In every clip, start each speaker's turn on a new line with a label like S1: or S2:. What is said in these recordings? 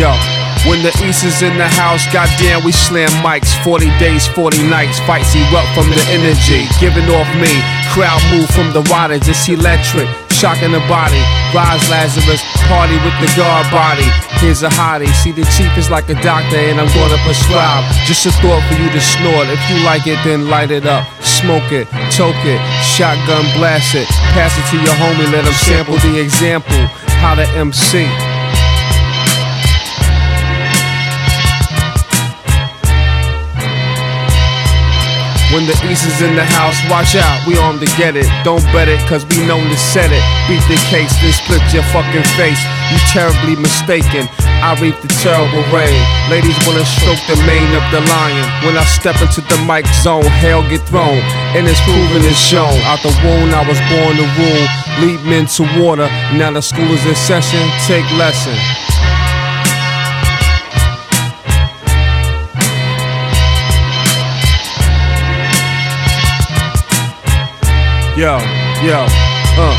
S1: Yo, when the East is in the house, goddamn, we slam mics. 40 days, 40 nights. Fights erupt from the energy giving off me. Crowd move from the wattage, it's electric. Shocking the body. Rise Lazarus, party with the guard body. Here's a hottie. See, the chief is like a doctor, and I'm gonna prescribe. Just a thought for you to snort. If you like it, then light it up. Smoke it, choke it, shotgun blast it. Pass it to your homie, let him sample the example. How to MC. When the East is in the house, watch out, we on to get it. Don't bet it, cause we known to set it. Beat the case, then split your fucking face. You terribly mistaken. I reap the terrible rain. Ladies wanna stroke the mane of the lion. When I step into the mic zone, hell get thrown. And it's proven it's shown. Out the wound, I was born to rule. Lead men to water. Now the school is in session. Take lesson. Yo, yo, uh.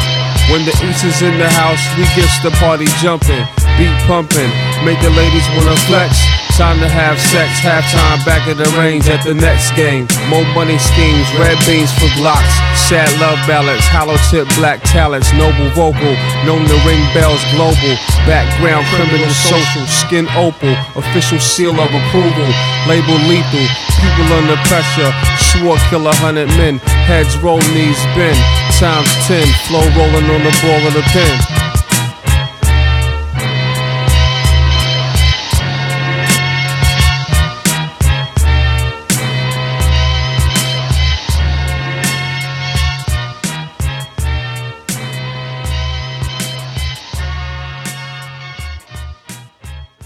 S1: When the East is in the house, we gets the party jumping, beat pumping, make the ladies wanna flex. Time to have sex, halftime back at the range at the next game. More money schemes, red beans for Glocks, sad love ballads, hollow tip Black Talons, noble vocal, known to ring bells global. Background criminal social, skin opal, official seal of approval, label lethal. People under pressure, swore kill a hundred men, heads roll, knees bend, times ten, flow rolling on the ball of the pen.